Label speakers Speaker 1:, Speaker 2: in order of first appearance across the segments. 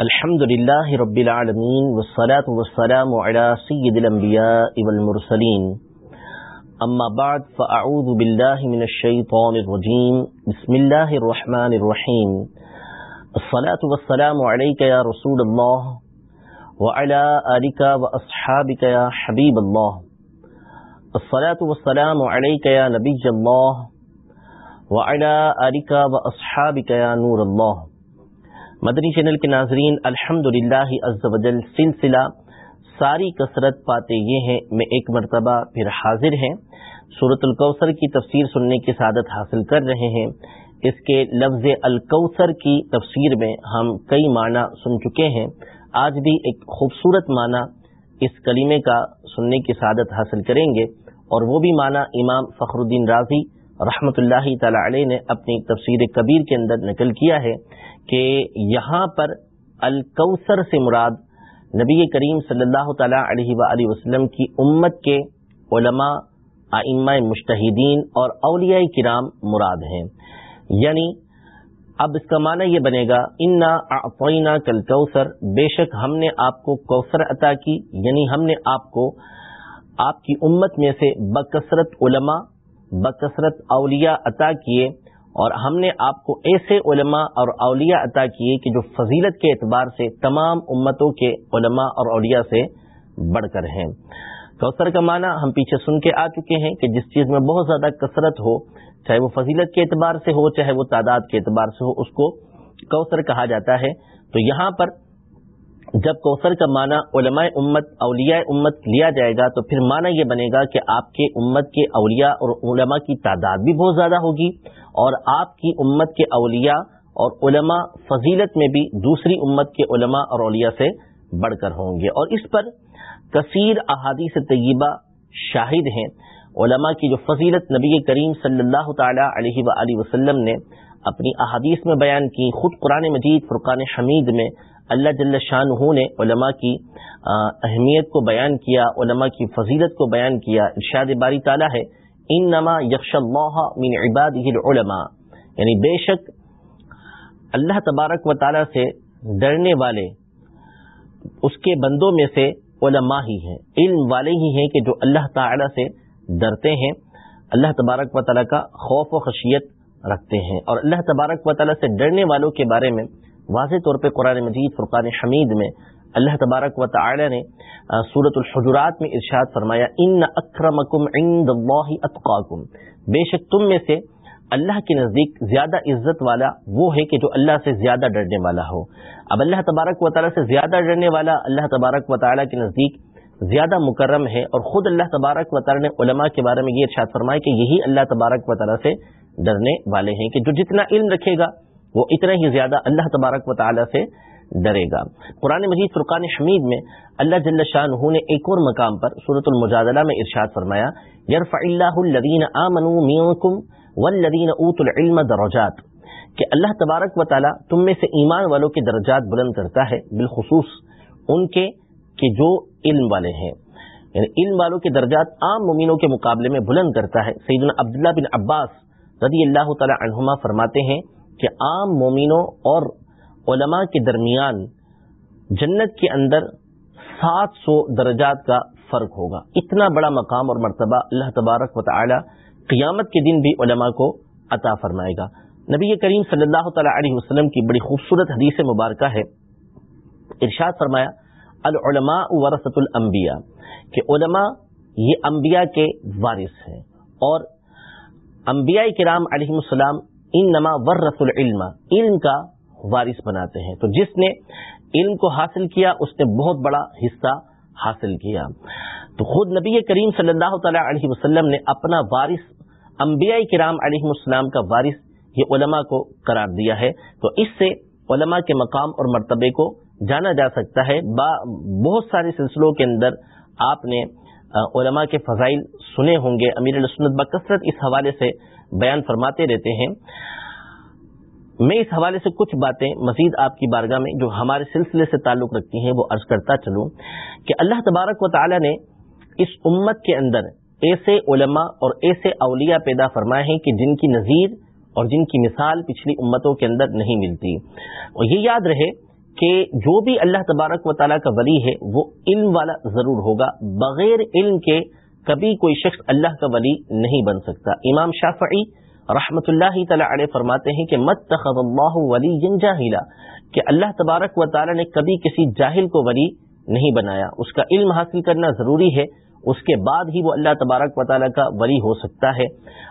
Speaker 1: الحمد لله رب العالمين والصلاة والسلام على سيد الأنبياء والمرسلين أما بعد فأعوذ بالله من الشيطان الرجيم بسم الله الرحمن الرحيم الصلاة والسلام عليك يا رسول الله وعلى آلك وأصحابك يا حبيب الله الصلاة والسلام عليك يا نبي الله وعلى آلك وأصحابك يا نور الله مدنی چینل کے ناظرین الحمد للہ سلسلہ ساری کثرت پاتے یہ ہیں، میں ایک مرتبہ پھر حاضر ہیں۔ صورت الکوثر کی تفسیر سننے کی سعادت حاصل کر رہے ہیں۔ اس کے لفظ الکوثر کی تفسیر میں ہم کئی معنی سن چکے ہیں۔ آج بھی ایک خوبصورت معنی اس کلیمے کا سننے کی سعادت حاصل کریں گے۔ اور وہ بھی معنی امام فخر الدین راضی رحمۃ اللہ تعالی علیہ نے اپنی تفسیر کبیر کے اندر نقل کیا ہے کہ یہاں پر الکوثر سے مراد نبی کریم صلی اللہ تعالی علیہ و وسلم کی امت کے علماء آئمہ مشتحدین اور اولیاء کرام مراد ہیں۔ یعنی اب اس کا معنی یہ بنے گا، انا کل کوثر بے شک ہم نے آپ کو کوثر عطا کی یعنی ہم نے آپ کو، آپ کی امت میں سے بکثرت علماء بکثرت اولیاء عطا کیے اور ہم نے آپ کو ایسے علماء اور اولیاء عطا کیے کہ جو فضیلت کے اعتبار سے تمام امتوں کے علماء اور اولیاء سے بڑھ کر ہیں۔ کوثر کا معنی ہم پیچھے سن کے آ چکے ہیں کہ جس چیز میں بہت زیادہ کثرت ہو، چاہے وہ فضیلت کے اعتبار سے ہو، چاہے وہ تعداد کے اعتبار سے ہو، اس کو کوثر کہا جاتا ہے۔ تو یہاں پر جب کوثر کا معنی علماء امت، اولیاء امت لیا جائے گا تو پھر معنی یہ بنے گا کہ آپ کے امت کے اولیاء اور علماء کی تعداد بھی بہت زیادہ ہوگی اور آپ کی امت کے اولیاء اور علماء فضیلت میں بھی دوسری امت کے علماء اور اولیاء سے بڑھ کر ہوں گے۔ اور اس پر کثیر احادیث طیبہ شاہد ہیں۔ علماء کی جو فضیلت نبی کریم صلی اللہ تعالی علیہ و وسلم نے اپنی احادیث میں بیان کی، خود قرآن مجید، فرقان حمید میں اللہ جل شاہ نے علماء کی اہمیت کو بیان کیا، علماء کی فضیلت کو بیان کیا، ارشاد باری تعالیٰ ہے ان نما یکش اللہ من عباد العلماء۔ یعنی بے شک اللہ تبارک و تعالیٰ سے ڈرنے والے اس کے بندوں میں سے علماء ہی ہیں، علم والے ہی ہیں کہ جو اللہ تعالی سے ڈرتے ہیں، اللہ تبارک و تعالیٰ کا خوف و خشیت رکھتے ہیں۔ اور اللہ تبارک و تعالیٰ سے ڈرنے والوں کے بارے میں واضح طور پہ قرآن مجید، فرقان حمید میں اللہ تبارک و تعالی نے صورت الحجرات میں ارشاد فرمایا، ان اکرمکم عند اللہ اتقاکم. بے شک تم میں سے اللہ کے نزدیک زیادہ عزت والا وہ ہے کہ جو اللہ سے زیادہ ڈرنے والا ہو۔ اب اللہ تبارک و تعالیٰ سے زیادہ ڈرنے والا اللہ تبارک و تعالیٰ کے نزدیک زیادہ مکرم ہے اور خود اللہ تبارک و تعالیٰ نے علماء کے بارے میں یہ ارشاد فرمایا کہ یہی اللہ تبارک و تعالیٰ سے ڈرنے والے ہیں کہ جو جتنا علم رکھے گا وہ اتنا ہی زیادہ اللہ تبارک و تعالیٰ سے ڈرے گا۔ قرآن مجید فرقان حمید میں اللہ جل شاہ نے ایک اور مقام پر صورت المجادلہ میں ارشاد فرمایا یرف اللہ الدین والذین اوت العلم درجات، کہ اللہ تبارک و تعالیٰ تم میں سے ایمان والوں کے درجات بلند کرتا ہے، بالخصوص ان کے، کہ جو علم والے ہیں۔ یعنی علم والوں کے درجات عام ممینوں کے مقابلے میں بلند کرتا ہے۔ سیدنا عبداللہ بن عباس رضی اللہ تعالی عنہما فرماتے ہیں کہ عام مومنوں اور علماء کے درمیان جنت کے اندر سات سو درجات کا فرق ہوگا۔ اتنا بڑا مقام اور مرتبہ اللہ تبارک و تعالی قیامت کے دن بھی علماء کو عطا فرمائے گا۔ نبی کریم صلی اللہ تعالی علیہ وسلم کی بڑی خوبصورت حدیث مبارکہ ہے۔ ارشاد فرمایا، العلماء ورثت الانبیاء، کہ علماء یہ انبیاء کے وارث ہیں اور انبیاء کرام علیہ السلام ان نما ور رسول علم علم کا وارث بناتے ہیں۔ تو جس نے علم کو حاصل کیا، اس نے بہت بڑا حصہ حاصل کیا۔ تو خود نبی کریم صلی اللہ تعالی علیہ وسلم نے اپنا وارث، انبیاء کرام علیہ السلام کا وارث، یہ علماء کو قرار دیا ہے۔ تو اس سے علماء کے مقام اور مرتبے کو جانا جا سکتا ہے۔ با بہت سارے سلسلوں کے اندر آپ نے علماء کے فضائل سنے ہوں گے۔ امیر السنت بکثرت اس حوالے سے بیان فرماتے رہتے ہیں۔ میں اس حوالے سے کچھ باتیں مزید آپ کی بارگاہ میں جو ہمارے سلسلے سے تعلق رکھتی ہیں وہ عرض کرتا چلوں کہ اللہ تبارک و تعالی نے اس امت کے اندر ایسے علماء اور ایسے اولیاء پیدا فرمائے ہیں کہ جن کی نظیر اور جن کی مثال پچھلی امتوں کے اندر نہیں ملتی۔ اور یہ یاد رہے کہ جو بھی اللہ تبارک و تعالیٰ کا ولی ہے وہ علم والا ضرور ہوگا، بغیر علم کے کبھی کوئی شخص اللہ کا ولی نہیں بن سکتا۔ امام شافعی رحمت اللہ تعالیٰ علیہ فرماتے ہیں کہ مت تخذ اللہ ولی جاہلا، کہ اللہ تبارک و تعالیٰ نے کبھی کسی جاہل کو ولی نہیں بنایا۔ اس کا علم حاصل کرنا ضروری ہے، اس کے بعد ہی وہ اللہ تبارک و تعالیٰ کا ولی ہو سکتا ہے۔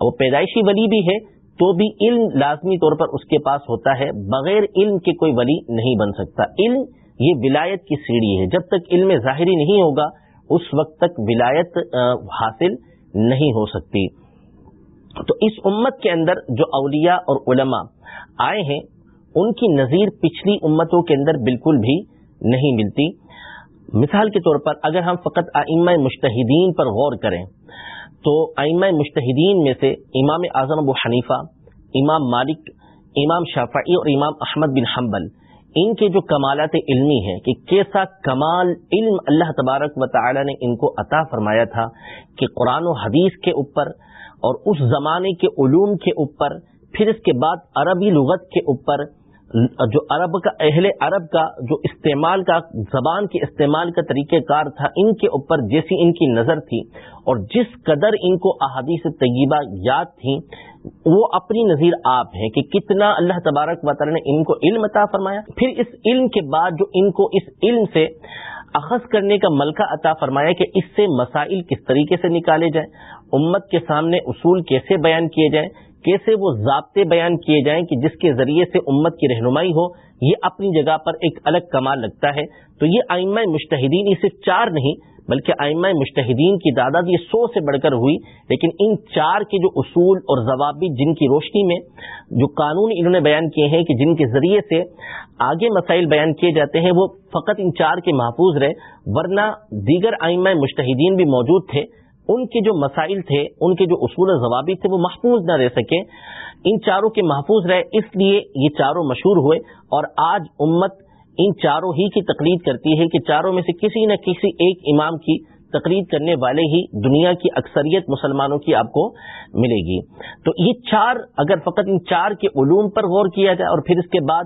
Speaker 1: وہ پیدائشی ولی بھی ہے، تو بھی علم لازمی طور پر اس کے پاس ہوتا ہے، بغیر علم کے کوئی ولی نہیں بن سکتا۔ علم یہ ولایت کی سیڑھی ہے۔ جب تک علم ظاہری نہیں ہوگا اس وقت تک ولایت حاصل نہیں ہو سکتی۔ تو اس امت کے اندر جو اولیاء اور علماء آئے ہیں، ان کی نظیر پچھلی امتوں کے اندر بالکل بھی نہیں ملتی۔ مثال کے طور پر اگر ہم فقط آئمہ مشتحدین پر غور کریں، تو ائمہ مشتحدین میں سے امام اعظم ابو حنیفہ، امام مالک، امام شافعی اور امام احمد بن حنبل ان کے جو کمالات علمی ہیں کہ کیسا کمال علم اللہ تبارک و تعالی نے ان کو عطا فرمایا تھا کہ قرآن و حدیث کے اوپر اور اس زمانے کے علوم کے اوپر، پھر اس کے بعد عربی لغت کے اوپر، جو عرب کا، اہل عرب کا جو استعمال کا، زبان کے استعمال کا طریقہ کار تھا، ان کے اوپر جیسی ان کی نظر تھی اور جس قدر ان کو احادیث طیبہ یاد تھیں وہ اپنی نظیر آپ ہیں کہ کتنا اللہ تبارک تعالی نے ان کو علم عطا فرمایا۔ پھر اس علم کے بعد جو ان کو اس علم سے اخذ کرنے کا ملکہ عطا فرمایا کہ اس سے مسائل کس طریقے سے نکالے جائیں، امت کے سامنے اصول کیسے بیان کیے جائیں، کیسے وہ ضابطے بیان کیے جائیں کہ جس کے ذریعے سے امت کی رہنمائی ہو، یہ اپنی جگہ پر ایک الگ کمال لگتا ہے۔ تو یہ آئمہ مشتحدین یہ صرف چار نہیں بلکہ آئمہ مشتحدین کی تعداد یہ سو سے بڑھ کر ہوئی، لیکن ان چار کے جو اصول اور ضوابط جن کی روشنی میں، جو قانون انہوں نے بیان کیے ہیں کہ جن کے ذریعے سے آگے مسائل بیان کیے جاتے ہیں، وہ فقط ان چار کے محفوظ رہے، ورنہ دیگر آئمہ مشتحدین بھی موجود تھے۔ ان کے جو مسائل تھے، ان کے جو اصول ضوابط تھے، وہ محفوظ نہ رہ سکے۔ ان چاروں کے محفوظ رہے، اس لیے یہ چاروں مشہور ہوئے۔ اور آج امت ان چاروں ہی کی تقلید کرتی ہے کہ چاروں میں سے کسی نہ کسی ایک امام کی تقلید کرنے والے ہی دنیا کی اکثریت مسلمانوں کی آپ کو ملے گی۔ تو یہ چار اگر فقط ان چار کے علوم پر غور کیا جائے اور پھر اس کے بعد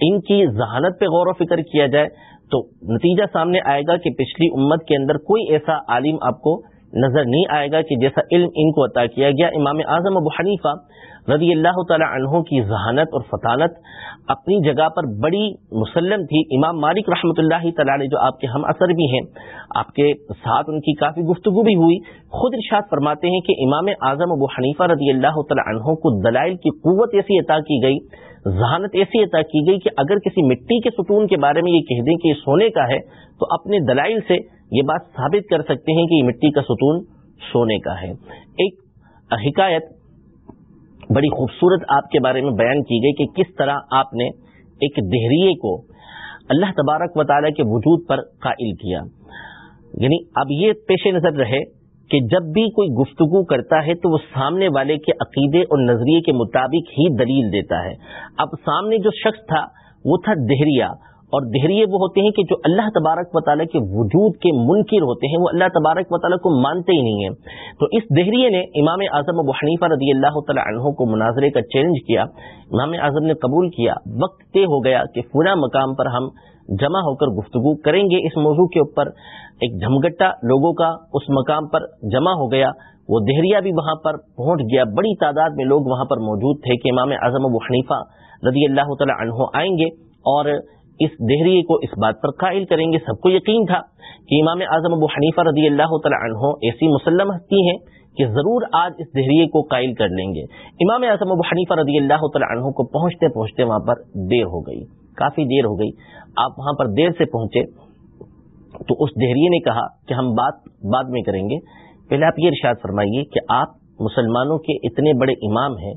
Speaker 1: ان کی ذہانت پہ غور و فکر کیا جائے تو نتیجہ سامنے آئے گا کہ پچھلی امت کے اندر کوئی ایسا عالم آپ کو نظر نہیں آئے گا کہ جیسا علم ان کو عطا کیا گیا، امام اعظم ابو حنیفہ رضی اللہ تعالی عنہ کی ذہانت اور فطانت اپنی جگہ پر بڑی مسلم تھی۔ امام مالک رحمۃ اللہ تعالی جو آپ کے ہم اثر بھی ہیں، آپ کے ساتھ ان کی کافی گفتگو بھی ہوئی۔ خود ارشاد فرماتے ہیں کہ امام اعظم ابو حنیفہ رضی اللہ تعالی عنہ کو دلائل کی قوت ایسی عطا کی گئی، ذہانت ایسی عطا کی گئی کہ اگر کسی مٹی کے ستون کے بارے میں یہ کہہ دیں کہ یہ سونے کا ہے، تو اپنے دلائل سے یہ بات ثابت کر سکتے ہیں کہ مٹی کا ستون سونے کا ہے۔ ایک حکایت بڑی خوبصورت آپ کے بارے میں بیان کی گئی کہ کس طرح آپ نے ایک دہریے کو اللہ تبارک و تعالیٰ کے وجود پر قائل کیا۔ یعنی اب یہ پیش نظر رہے کہ جب بھی کوئی گفتگو کرتا ہے تو وہ سامنے والے کے عقیدے اور نظریے کے مطابق ہی دلیل دیتا ہے۔ اب سامنے جو شخص تھا وہ تھا دہریا۔ اور دہریے وہ ہوتے ہیں کہ جو اللہ تبارک و تعالیٰ کے وجود کے منکر ہوتے ہیں، وہ اللہ تبارک و تعالیٰ کو مانتے ہی نہیں ہیں۔ تو اس دہریے نے امام اعظم ابو حنیفہ رضی اللہ تعالیٰ عنہ کو مناظرے کا چیلنج کیا۔ امام اعظم نے قبول کیا۔ وقت طے ہو گیا کہ پورا مقام پر ہم جمع ہو کر گفتگو کریں گے۔ اس موضوع کے اوپر ایک جھمگٹا لوگوں کا اس مقام پر جمع ہو گیا۔ وہ دہریا بھی وہاں پر پہنچ گیا۔ بڑی تعداد میں لوگ وہاں پر موجود تھے کہ امام اعظم ابو حنیفہ رضی اللہ تعالیٰ عنہ آئیں گے اور اس دہریے کو اس بات پر قائل کریں گے، سب کو یقین تھا کہ امام اعظم ابو حنیفہ رضی اللہ تعالی عنہ ایسی مسلم ہستی ہیں کہ ضرور آج اس دہریے کو قائل کر لیں گے۔ امام اعظم ابو حنیفہ رضی اللہ تعالی عنہ کو پہنچتے پہنچتے وہاں پر دیر ہو گئی، کافی دیر ہو گئی۔ آپ وہاں پر دیر سے پہنچے تو اس دہریے نے کہا کہ ہم بات بعد میں کریں گے۔ پہلے آپ یہ ارشاد فرمائیے کہ آپ مسلمانوں کے اتنے بڑے امام ہیں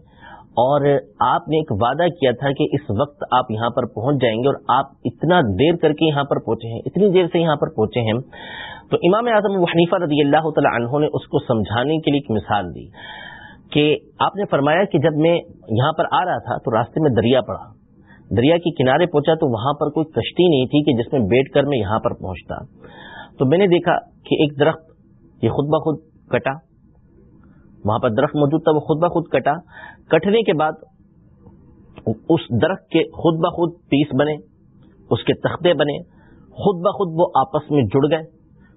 Speaker 1: اور آپ نے ایک وعدہ کیا تھا کہ اس وقت آپ یہاں پر پہنچ جائیں گے اور آپ اتنا دیر کر کے یہاں پر پہنچے ہیں، اتنی دیر سے یہاں پر پہنچے ہیں۔ تو امام اعظم حنیفہ رضی اللہ تعالی عنہ نے اس کو سمجھانے کے لیے ایک مثال دی کہ آپ نے فرمایا کہ جب میں یہاں پر آ رہا تھا تو راستے میں دریا پڑا۔ دریا کے کنارے پہنچا تو وہاں پر کوئی کشتی نہیں تھی کہ جس میں بیٹھ کر میں یہاں پر پہنچتا۔ تو میں نے دیکھا کہ ایک درخت یہ خود بخود کٹا۔ وہاں پر درخت موجود تھا، وہ خود بخود کٹا۔ کٹنے کے بعد اس درخت کے خود بخود پیس بنے، اس کے تختے بنے، خود بخود وہ آپس میں جڑ گئے۔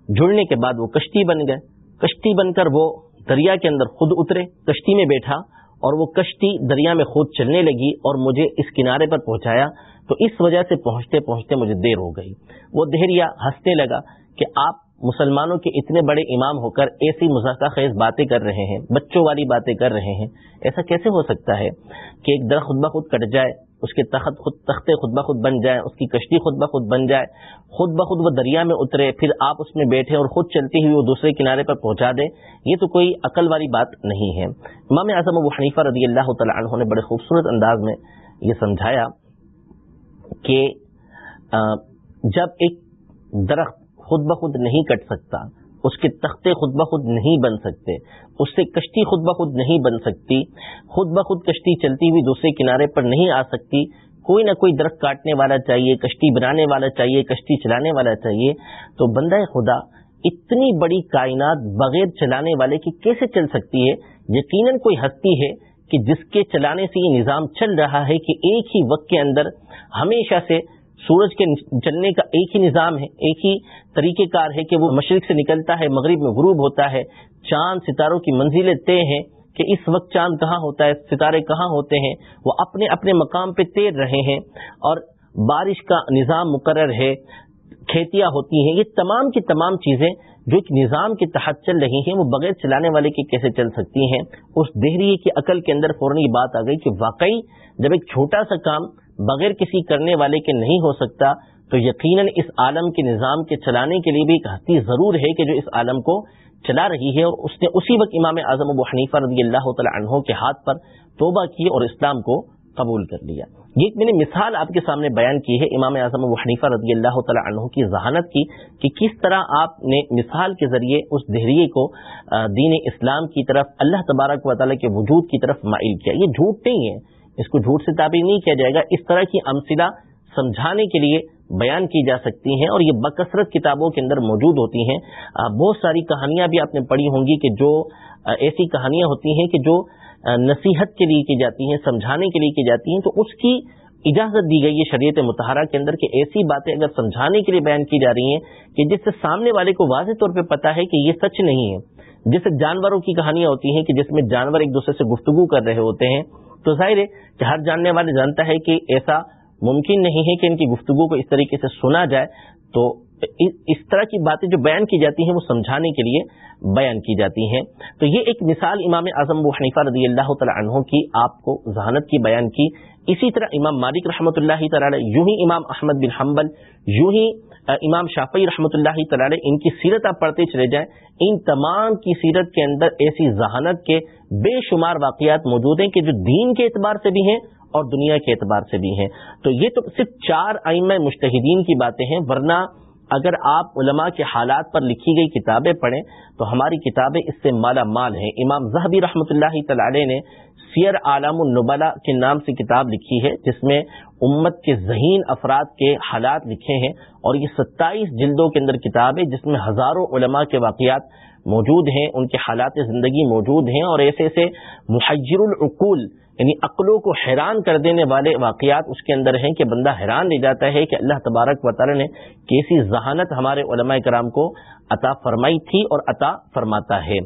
Speaker 1: جڑنے کے بعد وہ کشتی بن گئے۔ کشتی بن کر وہ دریا کے اندر خود اترے، کشتی میں بیٹھا اور وہ کشتی دریا میں خود چلنے لگی اور مجھے اس کنارے پر پہنچایا۔ تو اس وجہ سے پہنچتے پہنچتے مجھے دیر ہو گئی۔ وہ دہریا ہنسنے لگا کہ آپ مسلمانوں کے اتنے بڑے امام ہو کر ایسی مذاکرہ خیز باتیں کر رہے ہیں، بچوں والی باتیں کر رہے ہیں، ایسا کیسے ہو سکتا ہے کہ ایک درخت خود بخود کٹ جائے، اس کے تخت خود، تختے خود بخود بن جائے اس کی کشتی خود بخود بن جائے خود بخود وہ دریا میں اترے، پھر آپ اس میں بیٹھے اور خود چلتی ہوئی وہ دوسرے کنارے پر پہنچا دے یہ تو کوئی عقل والی بات نہیں ہے۔ امام اعظم ابو حنیفہ رضی اللہ تعالیٰ عنہ نے بڑے خوبصورت انداز میں یہ سمجھایا کہ جب ایک درخت خود بخود نہیں کٹ سکتا، اس کے تختے خود بخود نہیں بن سکتے، اس سے کشتی خود بخود نہیں بن سکتی، خود بخود کشتی چلتی ہوئی دوسرے کنارے پر نہیں آ سکتی، کوئی نہ کوئی درخت کاٹنے والا چاہیے، کشتی بنانے والا چاہیے، کشتی چلانے والا چاہیے، تو بندہ خدا اتنی بڑی کائنات بغیر چلانے والے کی کیسے چل سکتی ہے؟ یقیناً کوئی ہستی ہے کہ جس کے چلانے سے یہ نظام چل رہا ہے کہ ایک ہی وقت کے اندر ہمیشہ سے سورج کے چلنے کا ایک ہی نظام ہے، ایک ہی طریقہ کار ہے کہ وہ مشرق سے نکلتا ہے، مغرب میں غروب ہوتا ہے۔ چاند ستاروں کی منزلیں طے ہیں کہ اس وقت چاند کہاں ہوتا ہے، ستارے کہاں ہوتے ہیں، وہ اپنے اپنے مقام پہ تیر رہے ہیں۔ اور بارش کا نظام مقرر ہے، کھیتیاں ہوتی ہیں، یہ تمام کی تمام چیزیں جو ایک نظام کے تحت چل رہی ہیں، وہ بغیر چلانے والے کی کیسے چل سکتی ہیں؟ اس دہری کی عقل کے اندر فوراً یہ بات آ گئی کہ واقعی جب ایک چھوٹا سا کام بغیر کسی کرنے والے کے نہیں ہو سکتا، تو یقیناً اس عالم کے نظام کے چلانے کے لیے بھی ایک ہستی ضرور ہے کہ جو اس عالم کو چلا رہی ہے اور اس نے اسی وقت امام اعظم ابو حنیفہ رضی اللہ تعالی عنہ کے ہاتھ پر توبہ کی اور اسلام کو قبول کر لیا۔ یہ میں نے مثال آپ کے سامنے بیان کی ہے، امام اعظم ابو حنیفہ رضی اللہ تعالی عنہ کی ذہانت کی کہ کس طرح آپ نے مثال کے ذریعے اس دہریے کو دین اسلام کی طرف اللہ تبارک و تعالیٰ کے وجود کی طرف مائل کیا۔ یہ جھوٹ نہیں ہے اس کو جھوٹ سے تعبیر نہیں کیا جائے گا۔ اس طرح کی امثلہ سمجھانے کے لیے بیان کی جا سکتی ہیں اور یہ بکثرت کتابوں کے اندر موجود ہوتی ہیں۔ بہت ساری کہانیاں بھی آپ نے پڑھی ہوں گی کہ جو ایسی کہانیاں ہوتی ہیں کہ جو نصیحت کے لیے کی جاتی ہیں، سمجھانے کے لیے کی جاتی ہیں۔ تو اس کی اجازت دی گئی ہے شریعت متحرہ کے اندر کہ ایسی باتیں اگر سمجھانے کے لیے بیان کی جا رہی ہیں کہ جس سے سامنے والے کو واضح طور پہ پتا ہے کہ یہ سچ نہیں ہے۔ جیسے جانوروں کی کہانیاں ہوتی ہیں کہ جس میں جانور ایک دوسرے سے گفتگو کر رہے ہوتے ہیں۔ تو ظاہر ہے کہ ہر جاننے والے جانتا ہے کہ ایسا ممکن نہیں ہے کہ ان کی گفتگو کو اس طریقے سے سنا جائے۔ تو اس طرح کی باتیں جو بیان کی جاتی ہیں وہ سمجھانے کے لیے بیان کی جاتی ہیں۔ تو یہ ایک مثال امام اعظم و حنیفہ رضی اللہ تعالی عنہ کی آپ کو ذہانت کی بیان کی۔ اسی طرح امام مالک رحمۃ اللہ تعالی، یوں ہی امام احمد بن حنبل، یوں ہی امام شافعی رحمۃ اللہ تعالی، ان کی سیرت آپ پڑھتے چلے جائیں، ان تمام کی سیرت کے اندر ایسی ذہانت کے بے شمار واقعات موجود ہیں کہ جو دین کے اعتبار سے بھی ہیں اور دنیا کے اعتبار سے بھی ہیں۔ تو یہ تو صرف چار ائمہ مشتحدین کی باتیں ہیں، ورنہ اگر آپ علماء کے حالات پر لکھی گئی کتابیں پڑھیں تو ہماری کتابیں اس سے مالا مال ہیں۔ امام زہبی رحمۃ اللہ تعالی نے سیر عالم النبلا کے نام سے کتاب لکھی ہے، جس میں امت کے ذہین افراد کے حالات لکھے ہیں اور یہ ستائیس جلدوں کے اندر کتاب ہے، جس میں ہزاروں علماء کے واقعات موجود ہیں، ان کے حالات زندگی موجود ہیں اور ایسے ایسے محجر العقول یعنی عقلوں کو حیران کر دینے والے واقعات اس کے اندر ہیں کہ بندہ حیران لے جاتا ہے کہ اللہ تبارک و تعالی نے کیسی ذہانت ہمارے علماء کرام کو عطا فرمائی تھی اور عطا فرماتا ہے۔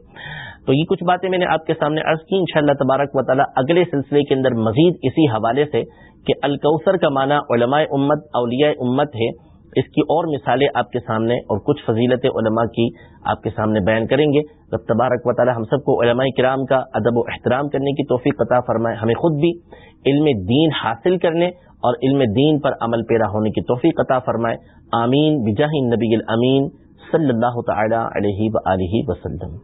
Speaker 1: تو یہ کچھ باتیں میں نے آپ کے سامنے عرض کی، انشاءاللہ تبارک و تعالی اگلے سلسلے کے اندر مزید اسی حوالے سے کہ الکوثر کا معنی علماء امت، اولیاء امت ہے، اس کی اور مثالیں آپ کے سامنے اور کچھ فضیلت علماء کی آپ کے سامنے بیان کریں گے۔ رب تبارک و تعالی ہم سب کو علماء کرام کا ادب و احترام کرنے کی توفیق عطا فرمائے، ہمیں خود بھی علم دین حاصل کرنے اور علم دین پر عمل پیرا ہونے کی توفیق عطا فرمائے۔ آمین۔ بجاہ نبی الامین صلی اللہ تعالی علیہ و وسلم۔